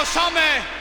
ogłaszamy